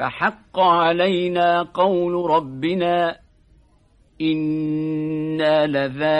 فحق علينا قول ربنا إنا لذائقون.